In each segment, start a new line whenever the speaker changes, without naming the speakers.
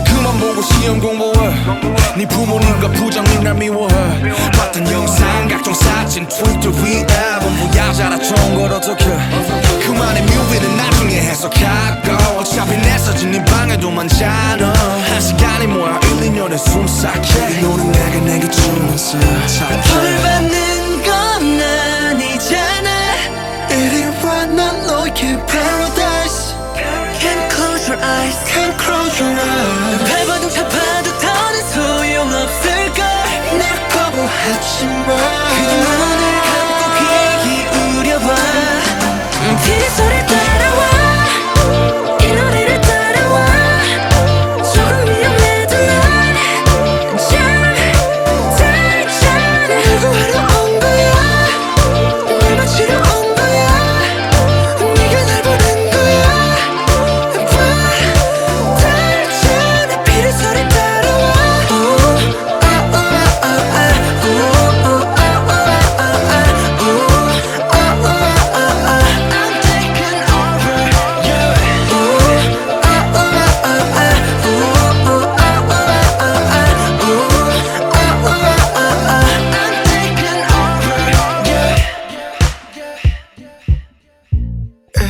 이제 그만 보고 시험 공부해. 네 부모님과 부장님 날 미워해. 봤던 영상 각종 사진 트위터 위에 본부야 좋은 걸 어떡해 그만의 뮤비는 나중에 해석하고 어차피 내 사진 네 방에도 많잖아 한 시간이 뭐야 1, 2년에 숨삭해. 너는 내가 내게 주는
벌
사착해
받는 건 아니잖아 이리 와난 너의 paradise. Can't close your eyes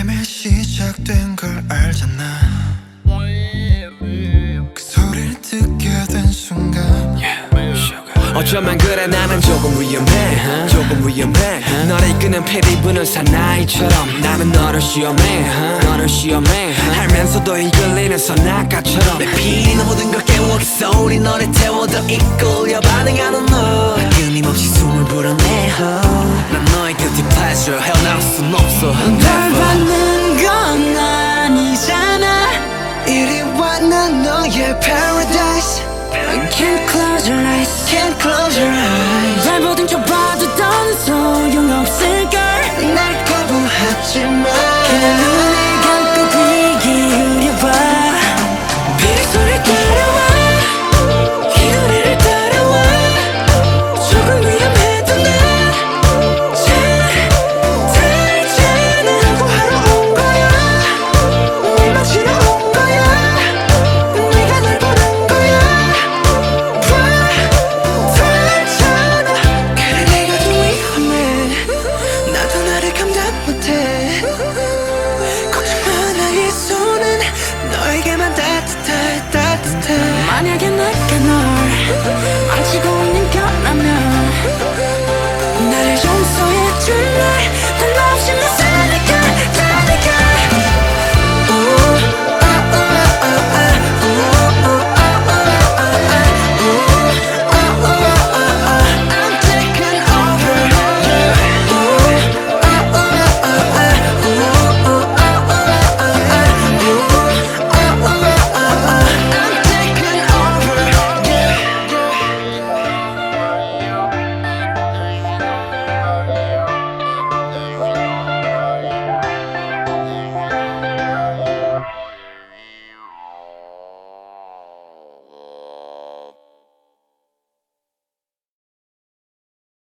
이미 시작된 걸 알잖아. 그 소리를 듣게 된 순간.
어쩌면 그래 나는 조금 위험해. 조금 위험해. 너를 이끄는 피리 부는 사나이처럼 나는 너를 시험해. 너를 시험해. 알면서도 이끌리는 선악가처럼. 내 피리는 모든 걸 깨워 그 소리 너를 태워 더 이끌려 반응하는 너. 끊임없이 숨을 불어내 난 너의 guilty pleasure 헤어나올 순없 어
널
never
받는 건 아니잖아 이리 와난 너의 paradise Can't close your eyes Can't close your eyes 만약에 내